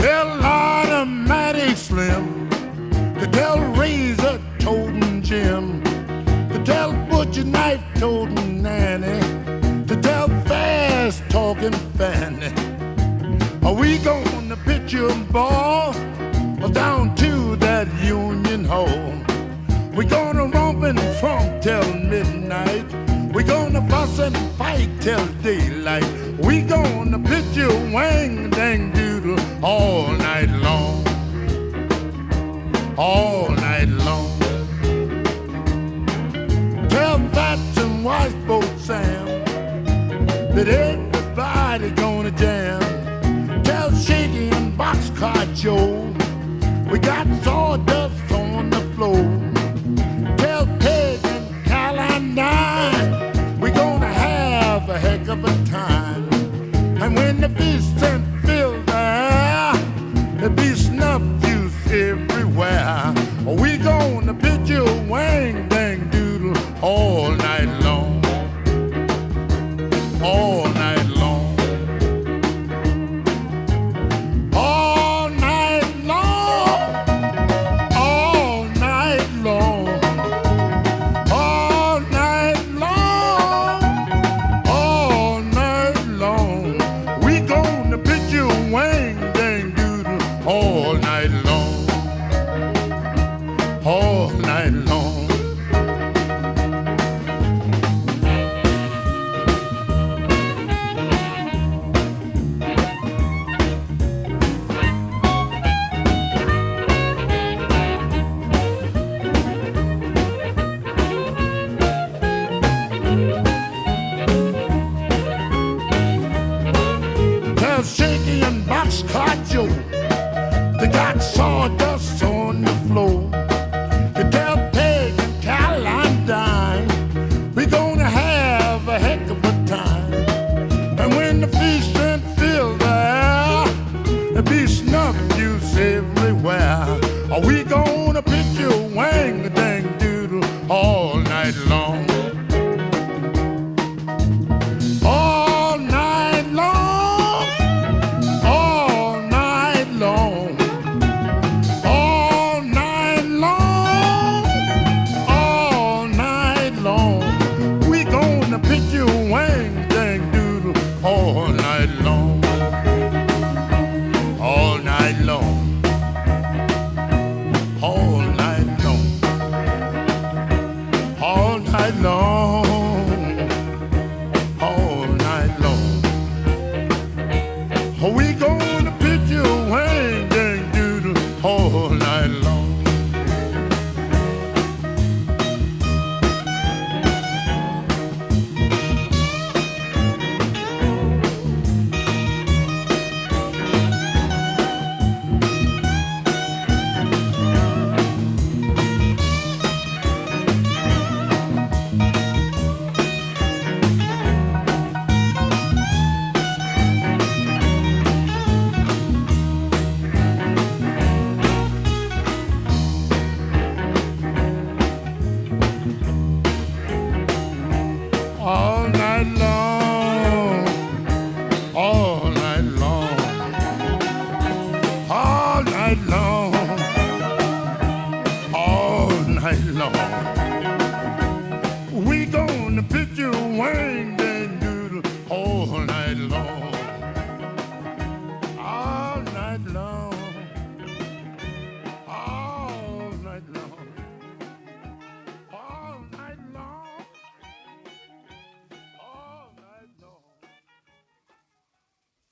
Tell Automatic Slim to tell Razor Toting Jim to tell Butcher Knife Toting Nanny to tell Fast Talking Fanny. Are we going to pitch a ball or down to that Union Hall? We're gonna romp and trump till midnight. We're gonna fuss and fight till daylight. We gonna pitch a wang dang doo all night long. All night long. Tell Fat Wise Sam that everybody gonna jam. Tell Shaky and Boxcar Joe we got sawdust on the floor. Night long. Shaky and Boxcar Joe we gonna we gonna pitch you a wang dang doodle all night long, all night long.